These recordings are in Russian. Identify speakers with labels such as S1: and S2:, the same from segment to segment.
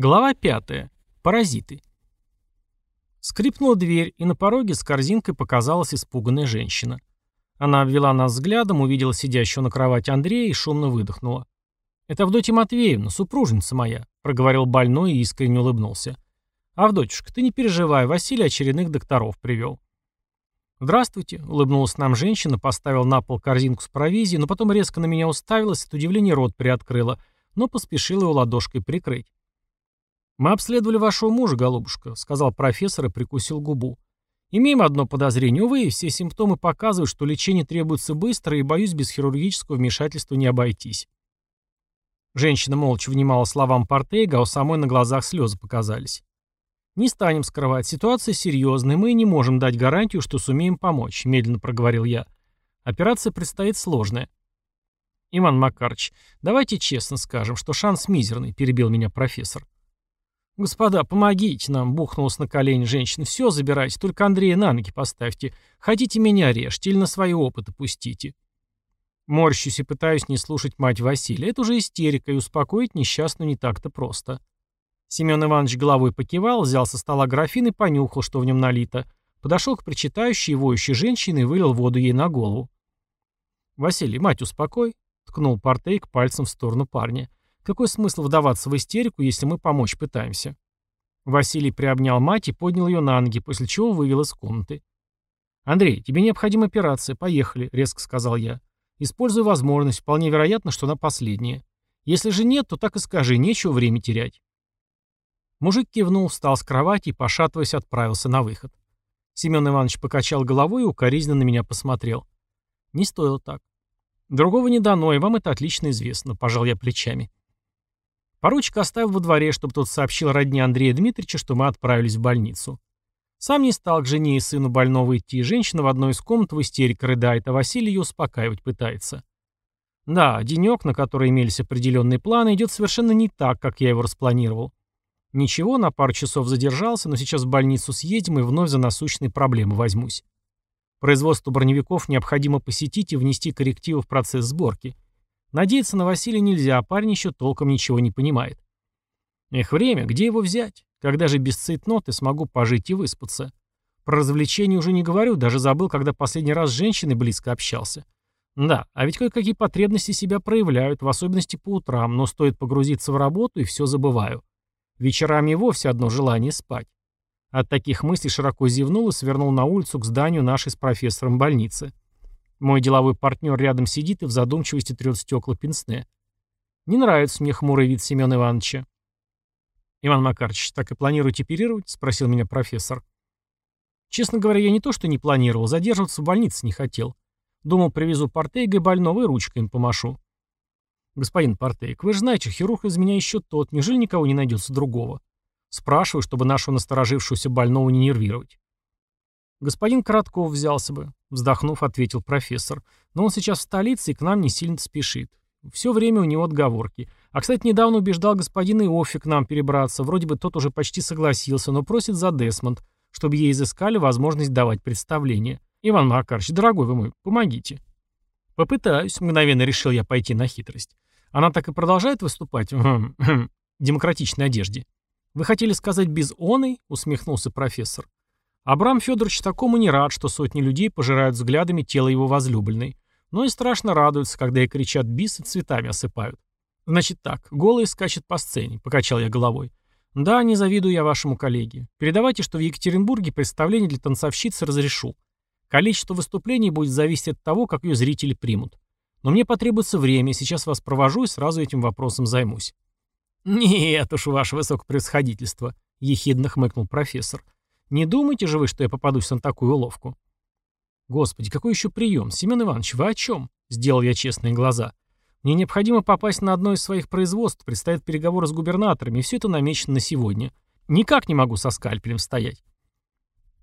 S1: Глава 5. Паразиты. Скрипнула дверь, и на пороге с корзинкой показалась испуганная женщина. Она обвела нас взглядом, увидела сидящего на кровати Андрея и шумно выдохнула. «Это Авдотья Матвеевна, супружница моя», — проговорил больной и искренне улыбнулся. «Авдотюшка, ты не переживай, Василий очередных докторов привел». «Здравствуйте», — улыбнулась нам женщина, поставила на пол корзинку с провизией, но потом резко на меня уставилась, от удивления рот приоткрыла, но поспешила его ладошкой прикрыть. «Мы обследовали вашего мужа, голубушка», — сказал профессор и прикусил губу. «Имеем одно подозрение. Увы, все симптомы показывают, что лечение требуется быстро, и, боюсь, без хирургического вмешательства не обойтись». Женщина молча внимала словам Портейга, а у самой на глазах слезы показались. «Не станем скрывать, ситуация серьезная, мы не можем дать гарантию, что сумеем помочь», — медленно проговорил я. «Операция предстоит сложная». «Иван Макарович, давайте честно скажем, что шанс мизерный», — перебил меня профессор. «Господа, помогите нам!» — бухнулась на колени женщина. «Все забирайте, только Андрея на ноги поставьте. Хотите меня режьте или на свои опыты пустите». Морщусь и пытаюсь не слушать мать Василия. Это уже истерика, и успокоить несчастную не так-то просто. Семен Иванович головой покивал, взял со стола графин и понюхал, что в нем налито. Подошел к причитающей и воющей женщине и вылил воду ей на голову. «Василий, мать, успокой!» — ткнул Портейк пальцем в сторону парня. Какой смысл вдаваться в истерику, если мы помочь пытаемся? Василий приобнял мать и поднял ее на ноги, после чего вывел из комнаты. «Андрей, тебе необходима операция. Поехали», — резко сказал я. «Используй возможность. Вполне вероятно, что она последняя. Если же нет, то так и скажи, нечего время терять». Мужик кивнул, встал с кровати и, пошатываясь, отправился на выход. Семен Иванович покачал головой и укоризненно на меня посмотрел. «Не стоило так. Другого не дано, и вам это отлично известно», — пожал я плечами. Поручик оставил во дворе, чтобы тот сообщил родне Андрея Дмитриевича, что мы отправились в больницу. Сам не стал к жене и сыну больного идти, женщина в одной из комнат в истерике рыдает, а Василий ее успокаивать пытается. Да, денек, на который имелись определенные планы, идет совершенно не так, как я его распланировал. Ничего, на пару часов задержался, но сейчас в больницу съедем и вновь за насущные проблемы возьмусь. Производство броневиков необходимо посетить и внести коррективы в процесс сборки – Надеяться на Василия нельзя, а парень еще толком ничего не понимает. Эх, время, где его взять? Когда же без цейтноты смогу пожить и выспаться? Про развлечения уже не говорю, даже забыл, когда последний раз с женщиной близко общался. Да, а ведь кое-какие потребности себя проявляют, в особенности по утрам, но стоит погрузиться в работу и все забываю. Вечерами и вовсе одно желание спать. От таких мыслей широко зевнул и свернул на улицу к зданию нашей с профессором больницы. Мой деловой партнер рядом сидит и в задумчивости трет стекла пенсне. Не нравится мне хмурый вид Семена Ивановича. «Иван Макарович, так и планируете оперировать?» — спросил меня профессор. Честно говоря, я не то что не планировал, задерживаться в больнице не хотел. Думал, привезу Портейга и больного и ручкой им помашу. Господин Портейг, вы же знаете, хирург из меня еще тот, неужели никого не найдется другого? Спрашиваю, чтобы нашего насторожившегося больного не нервировать. Господин Коротков взялся бы, вздохнув, ответил профессор. Но он сейчас в столице и к нам не сильно спешит. Все время у него отговорки. А, кстати, недавно убеждал господина Иоффи к нам перебраться. Вроде бы тот уже почти согласился, но просит за Десмонд, чтобы ей изыскали возможность давать представление. Иван Макарович, дорогой вы мой, помогите. Попытаюсь, мгновенно решил я пойти на хитрость. Она так и продолжает выступать в демократичной одежде. Вы хотели сказать без оной? Усмехнулся профессор. Абрам Федорович такому не рад, что сотни людей пожирают взглядами тело его возлюбленной. Но и страшно радуются, когда ей кричат бис и цветами осыпают. Значит так, голый скачет по сцене, покачал я головой. Да, не завидую я вашему коллеге. Передавайте, что в Екатеринбурге представление для танцовщицы разрешу. Количество выступлений будет зависеть от того, как ее зрители примут. Но мне потребуется время, сейчас вас провожу и сразу этим вопросом займусь. «Нет уж, ваше высокопревосходительство», — ехидно хмыкнул профессор. Не думайте же вы, что я попадусь на такую уловку. Господи, какой еще прием? Семен Иванович, вы о чем? Сделал я честные глаза. Мне необходимо попасть на одно из своих производств, предстоят переговоры с губернаторами, и все это намечено на сегодня. Никак не могу со скальпелем стоять.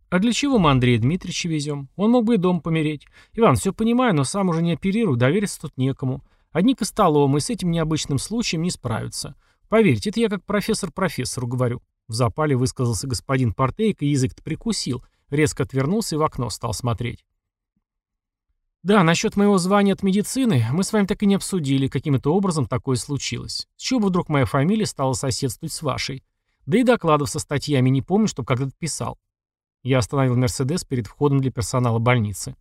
S1: А для чего мы Андрея Дмитриевича везем? Он мог бы и дом помереть. Иван, все понимаю, но сам уже не оперирую, довериться тут некому. Одни костоломы с этим необычным случаем не справятся. Поверьте, это я как профессор профессору говорю. В запале высказался господин Портейк, и язык-то прикусил, резко отвернулся и в окно стал смотреть. Да, насчет моего звания от медицины мы с вами так и не обсудили, каким-то образом такое случилось. С чего бы вдруг моя фамилия стала соседствовать с вашей? Да и докладов со статьями не помню, чтобы когда-то писал. Я остановил Мерседес перед входом для персонала больницы.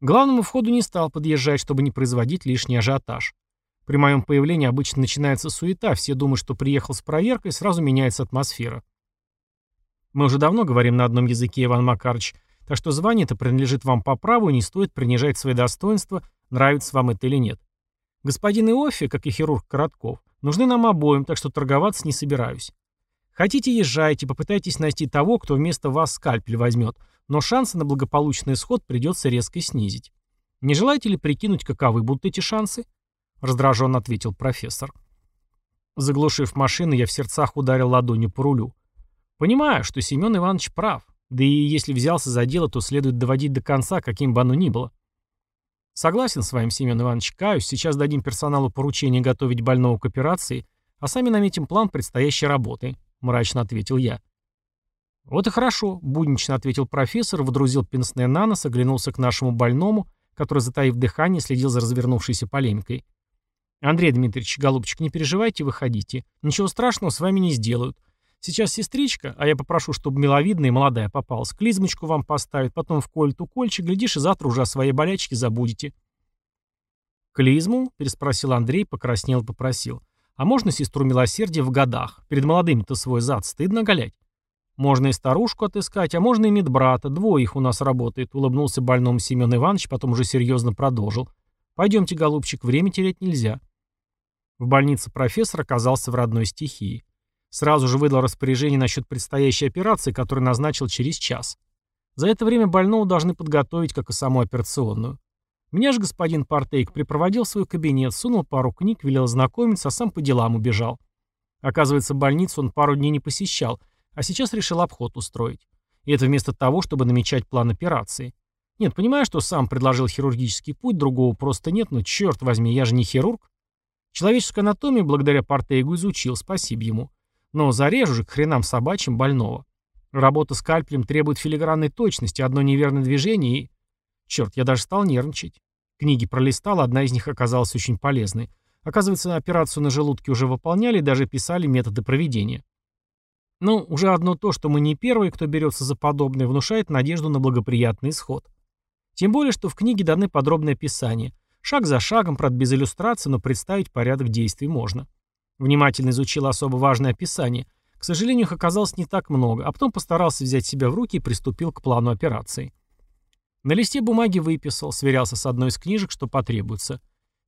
S1: Главному входу не стал подъезжать, чтобы не производить лишний ажиотаж. При моем появлении обычно начинается суета, все думают, что приехал с проверкой, сразу меняется атмосфера. Мы уже давно говорим на одном языке, Иван Макарович, так что звание это принадлежит вам по праву и не стоит принижать свои достоинства, нравится вам это или нет. Господин Иофи, как и хирург Коротков, нужны нам обоим, так что торговаться не собираюсь. Хотите, езжайте, попытайтесь найти того, кто вместо вас скальпель возьмет, но шансы на благополучный исход придется резко снизить. Не желаете ли прикинуть, каковы будут эти шансы? Раздраженно ответил профессор. Заглушив машину, я в сердцах ударил ладонью по рулю. Понимаю, что Семен Иванович прав. Да и если взялся за дело, то следует доводить до конца, каким бы оно ни было. Согласен с вами, Семен Иванович, каюсь. Сейчас дадим персоналу поручение готовить больного к операции, а сами наметим план предстоящей работы, мрачно ответил я. Вот и хорошо, буднично ответил профессор, водрузил пенсне на нос, оглянулся к нашему больному, который, затаив дыхание, следил за развернувшейся полемикой. «Андрей Дмитриевич, голубчик, не переживайте, выходите. Ничего страшного с вами не сделают. Сейчас сестричка, а я попрошу, чтобы миловидная и молодая попалась, клизмочку вам поставит, потом в коль укольчик, глядишь, и завтра уже о своей болячке забудете». «Клизму?» — переспросил Андрей, покраснел попросил. «А можно сестру милосердия в годах? Перед молодыми-то свой зад стыдно галять?» «Можно и старушку отыскать, а можно и медбрата, двое их у нас работает», — улыбнулся больному Семен Иванович, потом уже серьезно продолжил. «Пойдемте, голубчик, время терять нельзя». В больнице профессор оказался в родной стихии. Сразу же выдал распоряжение насчет предстоящей операции, которую назначил через час. За это время больного должны подготовить, как и саму операционную. Меня же господин Партейк припроводил в свой кабинет, сунул пару книг, велел знакомиться, а сам по делам убежал. Оказывается, больницу он пару дней не посещал, а сейчас решил обход устроить. И это вместо того, чтобы намечать план операции. Нет, понимаю, что сам предложил хирургический путь, другого просто нет, но черт возьми, я же не хирург. Человеческую анатомию благодаря Партейгу изучил, спасибо ему. Но зарежу же к хренам собачьим больного. Работа скальпелем требует филигранной точности, одно неверное движение и... Черт, я даже стал нервничать. Книги пролистал, одна из них оказалась очень полезной. Оказывается, операцию на желудке уже выполняли и даже писали методы проведения. Ну, уже одно то, что мы не первые, кто берется за подобное, внушает надежду на благоприятный исход. Тем более, что в книге даны подробное описание. Шаг за шагом, правда без иллюстрации, но представить порядок действий можно. Внимательно изучил особо важное описание. К сожалению, их оказалось не так много, а потом постарался взять себя в руки и приступил к плану операции. На листе бумаги выписал, сверялся с одной из книжек, что потребуется.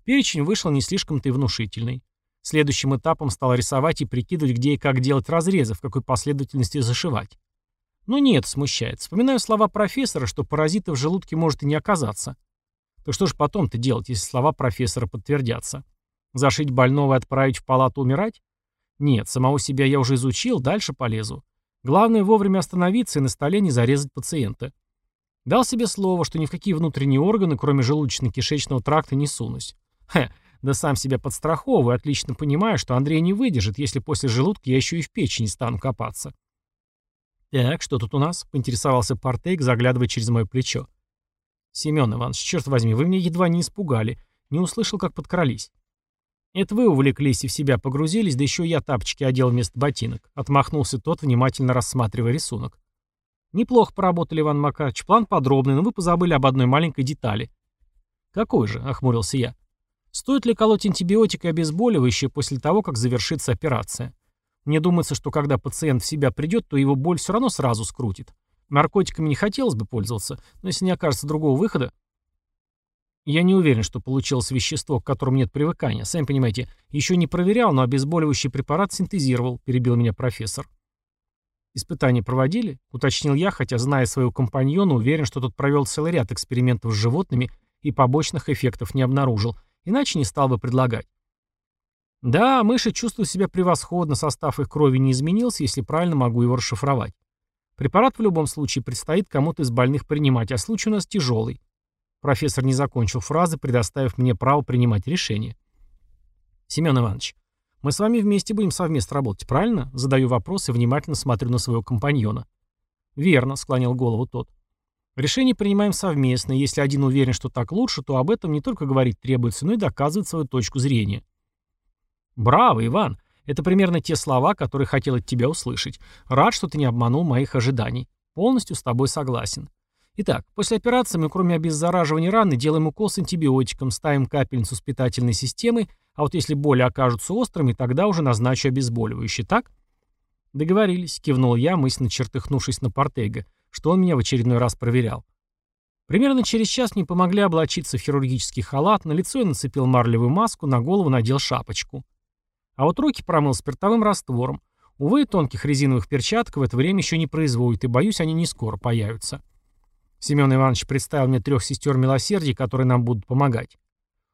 S1: Перечень вышел не слишком-то и внушительный. Следующим этапом стал рисовать и прикидывать, где и как делать разрезы, в какой последовательности зашивать. Но ну нет, смущает. Вспоминаю слова профессора, что паразитов в желудке может и не оказаться. То что же потом-то делать, если слова профессора подтвердятся? Зашить больного и отправить в палату умирать? Нет, самого себя я уже изучил, дальше полезу. Главное вовремя остановиться и на столе не зарезать пациента. Дал себе слово, что ни в какие внутренние органы, кроме желудочно-кишечного тракта, не сунусь. Хе, да сам себя подстраховываю, отлично понимаю, что Андрей не выдержит, если после желудка я еще и в печени стану копаться. «Так, что тут у нас?» — поинтересовался Партейк, заглядывая через мое плечо. «Семен Иванович, черт возьми, вы меня едва не испугали. Не услышал, как подкрались». «Это вы увлеклись и в себя погрузились, да еще я тапочки одел вместо ботинок», — отмахнулся тот, внимательно рассматривая рисунок. «Неплохо поработали, Иван Макарович. План подробный, но вы позабыли об одной маленькой детали». «Какой же?» — охмурился я. «Стоит ли колоть антибиотик и обезболивающее после того, как завершится операция? Мне думается, что когда пациент в себя придет, то его боль все равно сразу скрутит. Наркотиками не хотелось бы пользоваться, но если не окажется другого выхода, я не уверен, что получилось вещество, к которому нет привыкания. Сами понимаете, еще не проверял, но обезболивающий препарат синтезировал, перебил меня профессор. Испытания проводили? Уточнил я, хотя, зная своего компаньона, уверен, что тот провел целый ряд экспериментов с животными и побочных эффектов не обнаружил, иначе не стал бы предлагать. Да, мыши чувствуют себя превосходно, состав их крови не изменился, если правильно могу его расшифровать. Препарат в любом случае предстоит кому-то из больных принимать, а случай у нас тяжелый. Профессор не закончил фразы, предоставив мне право принимать решение. «Семен Иванович, мы с вами вместе будем совместно работать, правильно?» Задаю вопрос и внимательно смотрю на своего компаньона. «Верно», — склонил голову тот. Решение принимаем совместно, если один уверен, что так лучше, то об этом не только говорить требуется, но и доказывать свою точку зрения. Браво, Иван! Это примерно те слова, которые хотел от тебя услышать. Рад, что ты не обманул моих ожиданий. Полностью с тобой согласен. Итак, после операции мы кроме обеззараживания раны делаем укол с антибиотиком, ставим капельницу с питательной системой, а вот если боли окажутся острыми, тогда уже назначу обезболивающее, так? Договорились, кивнул я, мысленно чертыхнувшись на Портега, что он меня в очередной раз проверял. Примерно через час мне помогли облачиться в хирургический халат, на лицо я нацепил марлевую маску, на голову надел шапочку. А вот руки промыл спиртовым раствором. Увы, тонких резиновых перчаток в это время еще не производят, и, боюсь, они не скоро появятся. Семен Иванович представил мне трех сестер милосердия, которые нам будут помогать.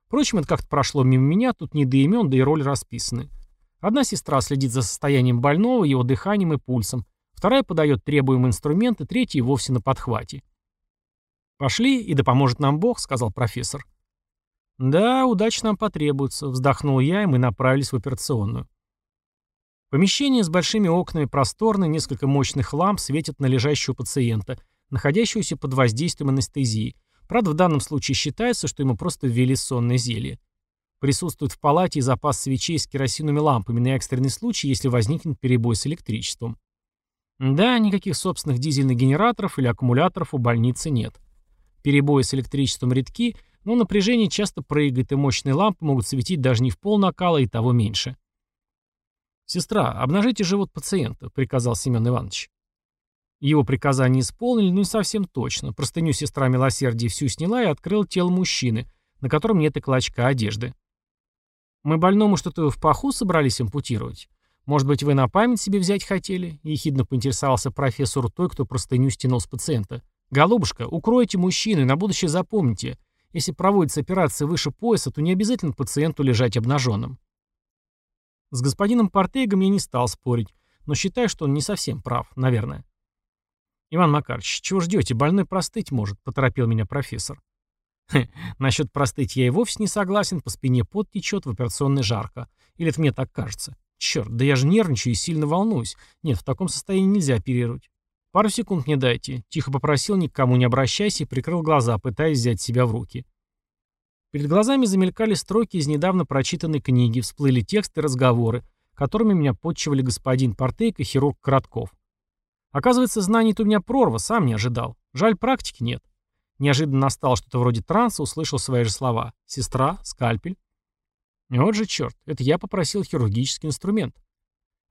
S1: Впрочем, это как-то прошло мимо меня, тут не до имен, да и роль расписаны. Одна сестра следит за состоянием больного, его дыханием и пульсом. Вторая подает требуемые инструменты, третья и вовсе на подхвате. «Пошли, и да поможет нам Бог», — сказал профессор. «Да, удачи нам потребуется», — вздохнул я, и мы направились в операционную. Помещение с большими окнами просторное, несколько мощных ламп светят на лежащего пациента, находящегося под воздействием анестезии. Правда, в данном случае считается, что ему просто ввели сонное зелье. Присутствует в палате и запас свечей с керосиновыми лампами на экстренный случай, если возникнет перебой с электричеством. Да, никаких собственных дизельных генераторов или аккумуляторов у больницы нет. Перебои с электричеством редки, но напряжение часто прыгает, и мощные лампы могут светить даже не в пол накала и того меньше. «Сестра, обнажите живот пациента», — приказал Семен Иванович. Его приказание исполнили, но не совсем точно. Простыню сестра милосердия всю сняла и открыла тело мужчины, на котором нет и клочка одежды. «Мы больному что-то в паху собрались ампутировать? Может быть, вы на память себе взять хотели?» — ехидно поинтересовался профессор той, кто простыню стянул с пациента. «Голубушка, укройте мужчину и на будущее запомните. Если проводится операция выше пояса, то не обязательно пациенту лежать обнаженным». С господином Портегом я не стал спорить, но считаю, что он не совсем прав, наверное. «Иван Макарович, чего ждете? Больной простыть может», — поторопил меня профессор. Хе, насчет простыть я и вовсе не согласен, по спине пот течет, в операционной жарко. Или это мне так кажется? Черт, да я же нервничаю и сильно волнуюсь. Нет, в таком состоянии нельзя оперировать. Пару секунд мне дайте. Тихо попросил, никому не обращайся и прикрыл глаза, пытаясь взять себя в руки. Перед глазами замелькали строки из недавно прочитанной книги, всплыли тексты разговоры, которыми меня подчивали господин Портейк и хирург Коротков. Оказывается, знаний-то у меня прорва, сам не ожидал. Жаль, практики нет. Неожиданно настало что-то вроде транса, услышал свои же слова. Сестра, скальпель. Вот же черт, это я попросил хирургический инструмент.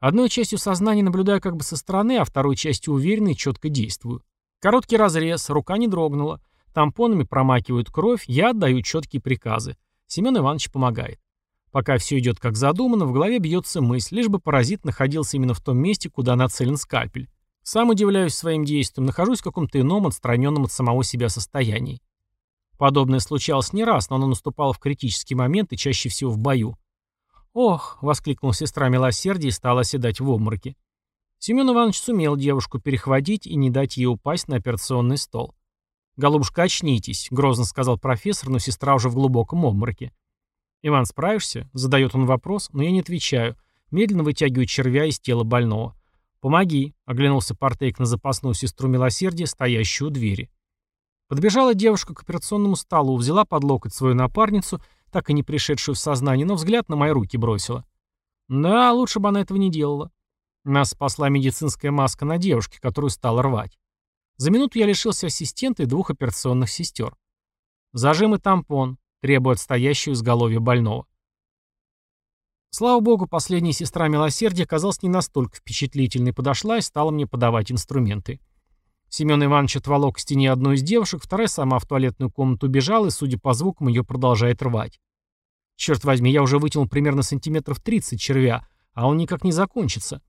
S1: Одной частью сознания наблюдаю как бы со стороны, а второй частью уверенно и четко действую. Короткий разрез, рука не дрогнула. Тампонами промакивают кровь, я отдаю четкие приказы. Семен Иванович помогает. Пока все идет как задумано, в голове бьется мысль, лишь бы паразит находился именно в том месте, куда нацелен скальпель. Сам удивляюсь своим действиям, нахожусь в каком-то ином, отстраненном от самого себя состоянии. Подобное случалось не раз, но оно наступало в критический момент и чаще всего в бою. «Ох!» — воскликнула сестра милосердия и стала оседать в обмороке. Семен Иванович сумел девушку перехватить и не дать ей упасть на операционный стол. «Голубушка, очнитесь», — грозно сказал профессор, но сестра уже в глубоком обмороке. «Иван, справишься?» — задает он вопрос, но я не отвечаю. Медленно вытягиваю червя из тела больного. «Помоги», — оглянулся Портейк на запасную сестру милосердия, стоящую у двери. Подбежала девушка к операционному столу, взяла под локоть свою напарницу, так и не пришедшую в сознание, но взгляд на мои руки бросила. Да, лучше бы она этого не делала. Нас спасла медицинская маска на девушке, которую стала рвать. За минуту я лишился ассистента и двух операционных сестер. Зажим и тампон, требует стоящего изголовья больного. Слава богу, последняя сестра милосердия оказалась не настолько впечатлительной, подошла и стала мне подавать инструменты. Семен Иванович отволок к стене одну из девушек, вторая сама в туалетную комнату убежала и, судя по звукам, ее продолжает рвать. Черт возьми, я уже вытянул примерно сантиметров 30 червя, а он никак не закончится.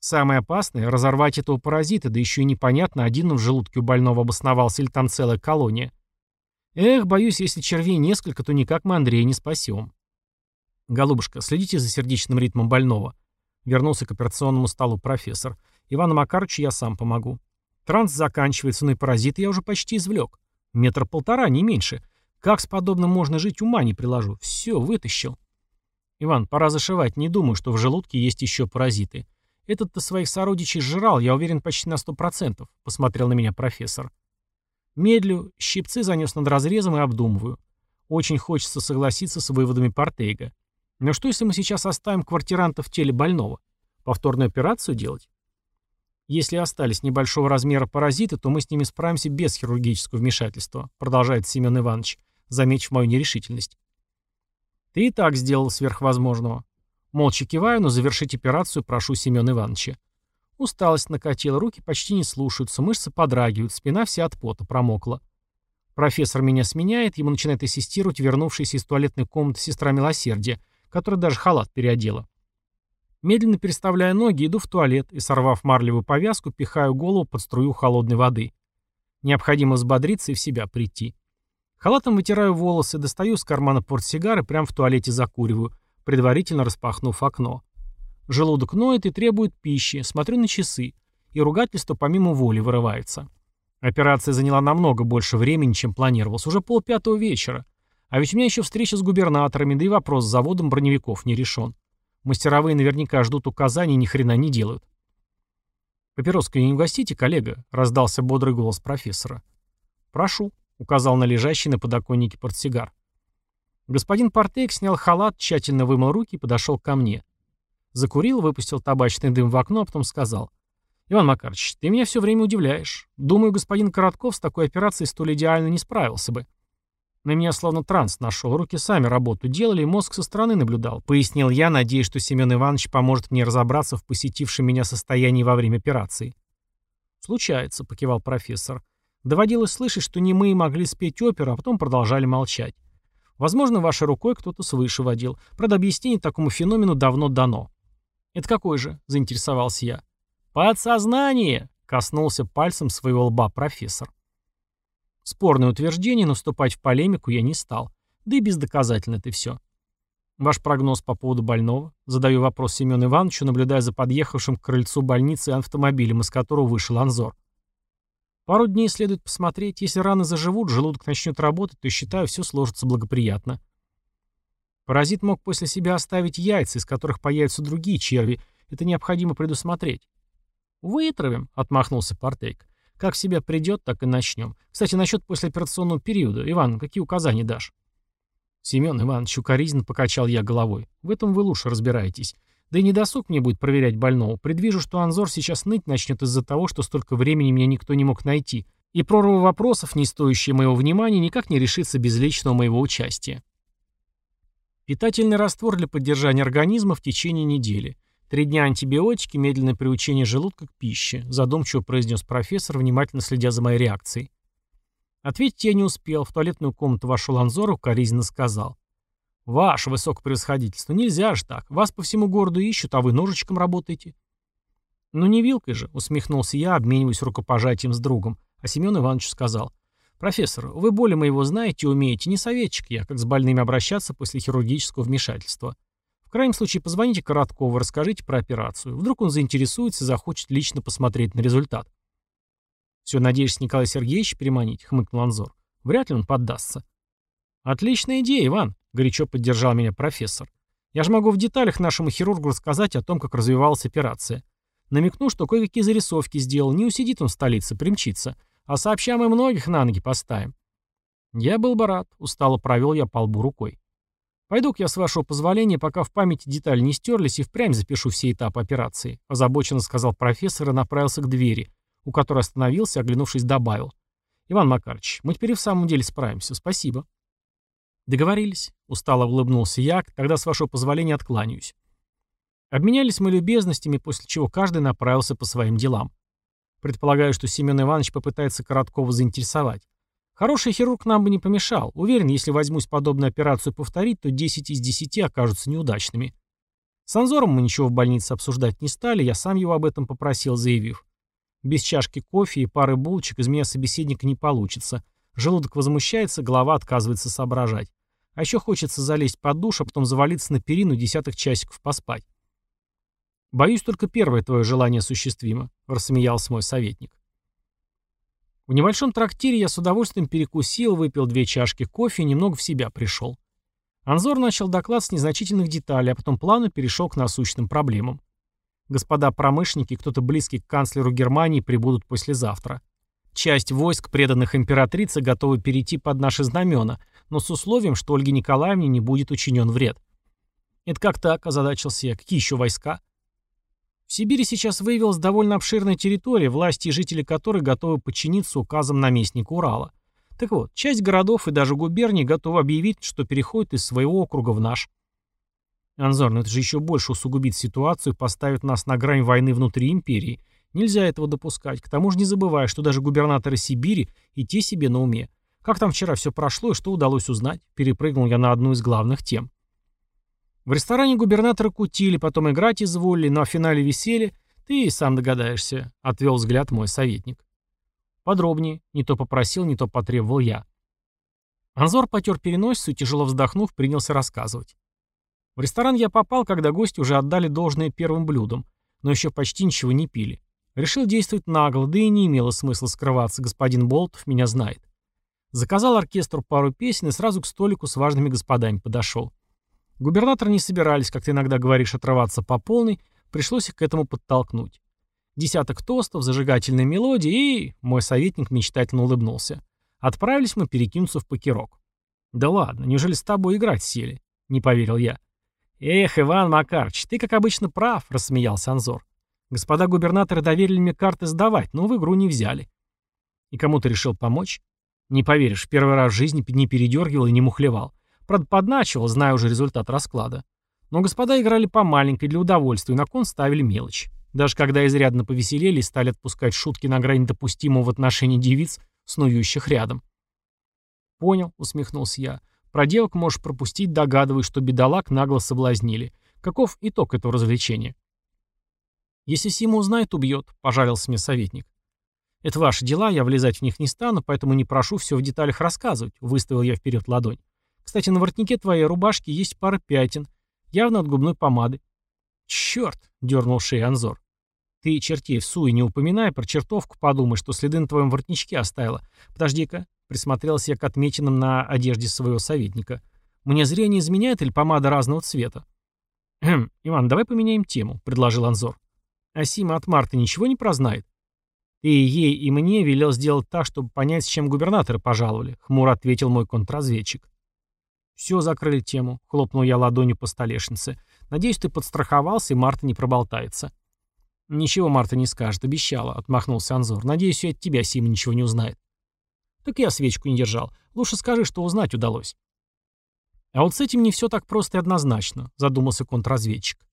S1: Самое опасное — разорвать этого паразита, да еще и непонятно, один в желудке у больного обосновался или там целая колония. Эх, боюсь, если червей несколько, то никак мы Андрея не спасем. «Голубушка, следите за сердечным ритмом больного». Вернулся к операционному столу профессор. «Ивану Макаровичу я сам помогу». Транс заканчивается, но и паразита я уже почти извлек. Метр полтора, не меньше. Как с подобным можно жить, ума не приложу. Все, вытащил. Иван, пора зашивать. Не думаю, что в желудке есть еще паразиты. Этот-то своих сородичей сжирал, я уверен, почти на сто процентов. Посмотрел на меня профессор. Медлю, щипцы занес над разрезом и обдумываю. Очень хочется согласиться с выводами Портейга. Но что, если мы сейчас оставим квартиранта в теле больного? Повторную операцию делать? Если остались небольшого размера паразиты, то мы с ними справимся без хирургического вмешательства, продолжает Семен Иванович, заметив мою нерешительность. Ты и так сделал сверхвозможного. Молча киваю, но завершить операцию прошу Семена Ивановича. Усталость накатила, руки почти не слушаются, мышцы подрагивают, спина вся от пота промокла. Профессор меня сменяет, ему начинает ассистировать вернувшаяся из туалетной комнаты сестра милосердия, которая даже халат переодела. Медленно переставляя ноги, иду в туалет и, сорвав марлевую повязку, пихаю голову под струю холодной воды. Необходимо взбодриться и в себя прийти. Халатом вытираю волосы, достаю из кармана портсигар и прямо в туалете закуриваю, предварительно распахнув окно. Желудок ноет и требует пищи, смотрю на часы, и ругательство помимо воли вырывается. Операция заняла намного больше времени, чем планировалось, уже полпятого вечера. А ведь у меня еще встреча с губернаторами, да и вопрос с заводом броневиков не решен. Мастеровые наверняка ждут указаний и ни хрена не делают. «Папироской не угостите, коллега?» — раздался бодрый голос профессора. «Прошу», — указал на лежащий на подоконнике портсигар. Господин Портейк снял халат, тщательно вымыл руки и подошел ко мне. Закурил, выпустил табачный дым в окно, а потом сказал. «Иван Макарович, ты меня все время удивляешь. Думаю, господин Коротков с такой операцией столь идеально не справился бы». На меня словно транс нашел, руки сами работу делали, мозг со стороны наблюдал. Пояснил я, надеясь, что Семен Иванович поможет мне разобраться в посетившем меня состоянии во время операции. «Случается», — покивал профессор. «Доводилось слышать, что не мы могли спеть оперу, а потом продолжали молчать. Возможно, вашей рукой кто-то свыше водил. Правда, объяснение такому феномену давно дано». «Это какой же?» — заинтересовался я. «Подсознание!» — коснулся пальцем своего лба профессор. Спорное утверждение, но вступать в полемику я не стал. Да и бездоказательно это все. Ваш прогноз по поводу больного? Задаю вопрос Семену Ивановичу, наблюдая за подъехавшим к крыльцу больницы автомобилем, из которого вышел Анзор. Пару дней следует посмотреть. Если раны заживут, желудок начнет работать, то, считаю, все сложится благоприятно. Паразит мог после себя оставить яйца, из которых появятся другие черви. Это необходимо предусмотреть. «Вытравим», — отмахнулся Портейк. Как в себя придет, так и начнем. Кстати, насчет послеоперационного периода. Иван, какие указания дашь? Семен Иванович укоризненно покачал я головой. В этом вы лучше разбираетесь. Да и не досуг мне будет проверять больного. Предвижу, что Анзор сейчас ныть начнет из-за того, что столько времени меня никто не мог найти. И прорва вопросов, не стоящие моего внимания, никак не решится без личного моего участия. Питательный раствор для поддержания организма в течение недели. Три дня антибиотики, медленное приучение желудка к пище, задумчиво произнес профессор, внимательно следя за моей реакцией. Ответить я не успел. В туалетную комнату вошел Анзор и укоризненно сказал. «Ваше высокопревосходительство, нельзя же так. Вас по всему городу ищут, а вы ножичком работаете». «Ну не вилкой же», — усмехнулся я, обмениваясь рукопожатием с другом. А Семен Иванович сказал. «Профессор, вы более моего знаете и умеете. Не советчик я, как с больными обращаться после хирургического вмешательства. В крайнем случае позвоните Короткову, расскажите про операцию. Вдруг он заинтересуется и захочет лично посмотреть на результат. «Все, надеешься Николай Сергеевич переманить?» — хмыкнул Анзор. «Вряд ли он поддастся». «Отличная идея, Иван», — горячо поддержал меня профессор. «Я же могу в деталях нашему хирургу рассказать о том, как развивалась операция. Намекну, что кое-какие зарисовки сделал. Не усидит он в столице, примчится. А сообща мы многих на ноги поставим». Я был бы рад. Устало провел я по лбу рукой. Пойду-ка я, с вашего позволения, пока в памяти детали не стерлись, и впрямь запишу все этапы операции», — озабоченно сказал профессор и направился к двери, у которой остановился, оглянувшись, добавил. «Иван Макарович, мы теперь и в самом деле справимся. Спасибо». «Договорились», — устало улыбнулся я, «тогда, с вашего позволения, откланяюсь». Обменялись мы любезностями, после чего каждый направился по своим делам. Предполагаю, что Семен Иванович попытается Короткова заинтересовать. Хороший хирург нам бы не помешал. Уверен, если возьмусь подобную операцию повторить, то 10 из 10 окажутся неудачными. С Анзором мы ничего в больнице обсуждать не стали, я сам его об этом попросил, заявив. Без чашки кофе и пары булочек из меня собеседника не получится. Желудок возмущается, голова отказывается соображать. А еще хочется залезть под душ, а потом завалиться на перину десятых часиков поспать. «Боюсь, только первое твое желание осуществимо», — рассмеялся мой советник. В небольшом трактире я с удовольствием перекусил, выпил две чашки кофе и немного в себя пришел. Анзор начал доклад с незначительных деталей, а потом плавно перешел к насущным проблемам. Господа промышленники, кто-то близкий к канцлеру Германии, прибудут послезавтра. Часть войск, преданных императрице, готовы перейти под наши знамена, но с условием, что Ольге Николаевне не будет учинен вред. Это как так, озадачился я. Какие еще войска? В Сибири сейчас выявилась довольно обширная территория, власти и жители которой готовы подчиниться указам наместника Урала. Так вот, часть городов и даже губерний готовы объявить, что переходят из своего округа в наш. Анзор, ну это же еще больше усугубит ситуацию поставит нас на грань войны внутри империи. Нельзя этого допускать. К тому же не забывай, что даже губернаторы Сибири и те себе на уме. Как там вчера все прошло и что удалось узнать? Перепрыгнул я на одну из главных тем. В ресторане губернатора кутили, потом играть изволили, но о финале веселья ты и сам догадаешься, отвел взгляд мой советник. Подробнее, не то попросил, не то потребовал я. Анзор потер переносицу и, тяжело вздохнув, принялся рассказывать. В ресторан я попал, когда гости уже отдали должное первым блюдам, но еще почти ничего не пили. Решил действовать нагло, да и не имело смысла скрываться, господин Болтов меня знает. Заказал оркестру пару песен и сразу к столику с важными господами подошел. Губернаторы не собирались, как ты иногда говоришь, отрываться по полной, пришлось их к этому подтолкнуть. Десяток тостов, зажигательная мелодия и... Мой советник мечтательно улыбнулся. Отправились мы перекинуться в покерок. «Да ладно, неужели с тобой играть сели?» — не поверил я. «Эх, Иван Макарович, ты, как обычно, прав», — рассмеялся Анзор. «Господа губернаторы доверили мне карты сдавать, но в игру не взяли». «И кому ты решил помочь?» «Не поверишь, первый раз в жизни не передергивал и не мухлевал. Правда, подначивал, зная уже результат расклада. Но господа играли по маленькой для удовольствия и на кон ставили мелочь. Даже когда изрядно повеселели и стали отпускать шутки на грани допустимого в отношении девиц, снующих рядом. «Понял», — усмехнулся я. Про девок можешь пропустить, догадываясь, что бедолаг нагло соблазнили. Каков итог этого развлечения? Если Сима узнает, убьет, пожалился мне советник. Это ваши дела, я влезать в них не стану, поэтому не прошу все в деталях рассказывать, выставил я вперед ладонь. Кстати, на воротнике твоей рубашки есть пара пятен, явно от губной помады. Черт, дернул шею Анзор. Ты чертей в суе не упоминай, про чертовку подумай, что следы на твоем воротничке оставила. Подожди-ка, Присмотрелся я к отмеченным на одежде своего советника. Мне зрение изменяет или помада разного цвета? «Хм, Иван, давай поменяем тему», — предложил Анзор. «А Сима от Марты ничего не прознает?» «Ты ей и мне велел сделать так, чтобы понять, с чем губернаторы пожаловали», — хмуро ответил мой контрразведчик. «Все, закрыли тему», — хлопнул я ладонью по столешнице. «Надеюсь, ты подстраховался, и Марта не проболтается». «Ничего Марта не скажет, обещала», — отмахнулся Анзор. «Надеюсь, и от тебя Сима ничего не узнает». Так я свечку не держал. Лучше скажи, что узнать удалось. А вот с этим не все так просто и однозначно, задумался контрразведчик.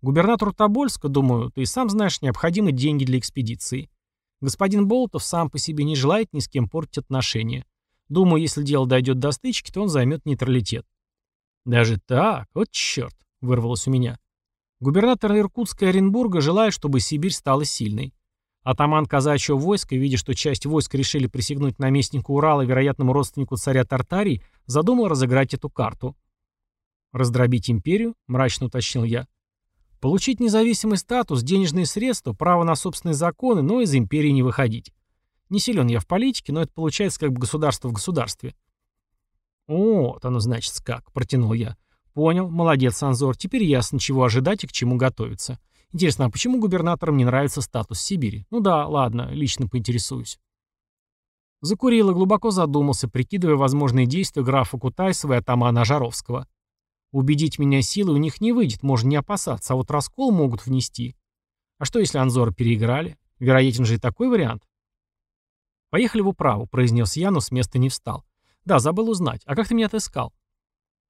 S1: Губернатору Тобольска, думаю, ты и сам знаешь, необходимы деньги для экспедиции. Господин Болотов сам по себе не желает ни с кем портить отношения. Думаю, если дело дойдет до стычки, то он займет нейтралитет. Даже так? Вот черт, вырвалось у меня. Губернатор Иркутска и Оренбурга желает, чтобы Сибирь стала сильной. Атаман казачьего войска, видя, что часть войск решили присягнуть наместнику Урала, вероятному родственнику царя Тартарии, задумал разыграть эту карту. «Раздробить империю?» – мрачно уточнил я. «Получить независимый статус, денежные средства, право на собственные законы, но из империи не выходить. Не силен я в политике, но это получается как бы государство в государстве». «Вот оно, значит, как», – протянул я. «Понял, молодец, Анзор, теперь ясно, чего ожидать и к чему готовиться. Интересно, а почему губернаторам не нравится статус Сибири? Ну да, ладно, лично поинтересуюсь. Закурил и глубоко задумался, прикидывая возможные действия графа Кутайсова и атамана Жаровского. Убедить меня силой у них не выйдет, можно не опасаться, а вот раскол могут внести. А что, если Анзора переиграли? Вероятен же и такой вариант. «Поехали в управу», — произнес я, но с места не встал. «Да, забыл узнать. А как ты меня отыскал?»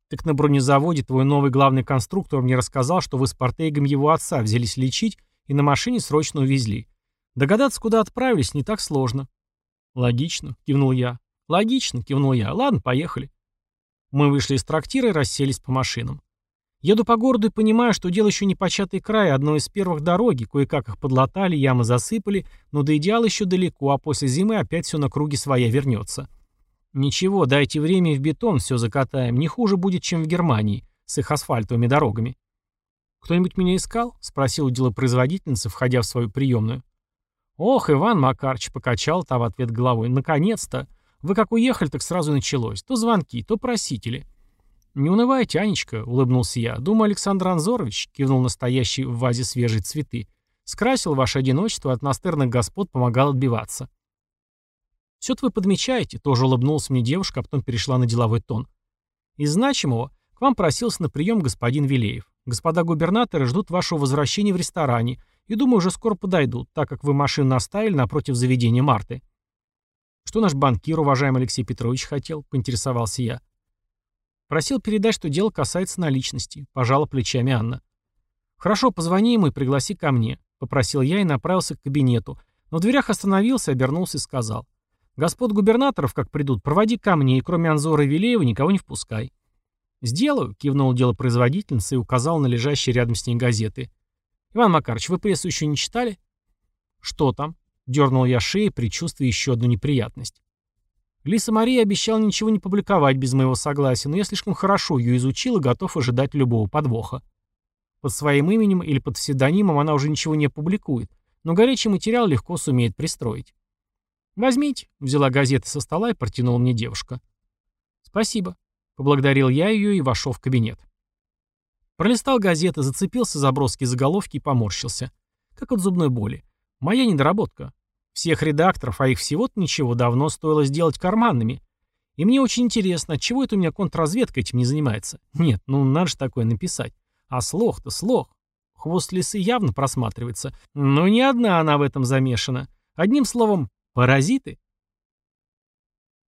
S1: Так на бронезаводе твой новый главный конструктор мне рассказал, что вы с Портейгом его отца взялись лечить и на машине срочно увезли. Догадаться, куда отправились, не так сложно. Логично, кивнул я. Логично, кивнул я. Ладно, поехали. Мы вышли из трактира и расселись по машинам. Еду по городу и понимаю, что дело еще не початый край, одной из первых дороги, кое-как их подлатали, ямы засыпали, но до идеала еще далеко, а после зимы опять все на круги своя вернется. Ничего, дайте время и в бетон все закатаем. Не хуже будет, чем в Германии, с их асфальтовыми дорогами. «Кто-нибудь меня искал?» — спросил делопроизводительница, входя в свою приемную. «Ох, Иван Макарч покачал та в ответ головой. Наконец-то! Вы как уехали, так сразу началось. То звонки, то просители». «Не унывайте, Анечка», — улыбнулся я. «Думаю, Александр Анзорович», — кивнул настоящий в вазе свежие цветы, — «скрасил ваше одиночество, от настырных господ помогал отбиваться». «Все-то вы подмечаете», — тоже улыбнулась мне девушка, а потом перешла на деловой тон. «Из значимого к вам просился на прием господин Вилеев. Господа губернаторы ждут вашего возвращения в ресторане и, думаю, уже скоро подойдут, так как вы машину оставили напротив заведения Марты». «Что наш банкир, уважаемый Алексей Петрович, хотел?» — поинтересовался я. Просил передать, что дело касается наличности. Пожала плечами Анна. «Хорошо, позвони ему и пригласи ко мне», — попросил я и направился к кабинету. Но в дверях остановился, обернулся и сказал. «Господ губернаторов, как придут, проводи ко мне, и кроме Анзора и Вилеева никого не впускай». «Сделаю», — кивнул делопроизводительница и указал на лежащие рядом с ней газеты. «Иван Макарович, вы прессу еще не читали?» «Что там?» — дернул я шеей, предчувствуя еще одну неприятность. Лиса Мария обещала ничего не публиковать без моего согласия, но я слишком хорошо ее изучил и готов ожидать любого подвоха. Под своим именем или под псевдонимом она уже ничего не публикует, но горячий материал легко сумеет пристроить. «Возьмите», — взяла газеты со стола и протянула мне девушка. «Спасибо», — поблагодарил я ее и вошел в кабинет. Пролистал газеты, зацепился за броские заголовки и поморщился. Как от зубной боли. Моя недоработка. Всех редакторов, а их всего-то ничего, давно стоило сделать карманными. И мне очень интересно, чего это у меня контрразведка этим не занимается? Нет, ну надо же такое написать. А слох-то слох. Хвост лисы явно просматривается. Но не одна она в этом замешана. Одним словом, паразиты.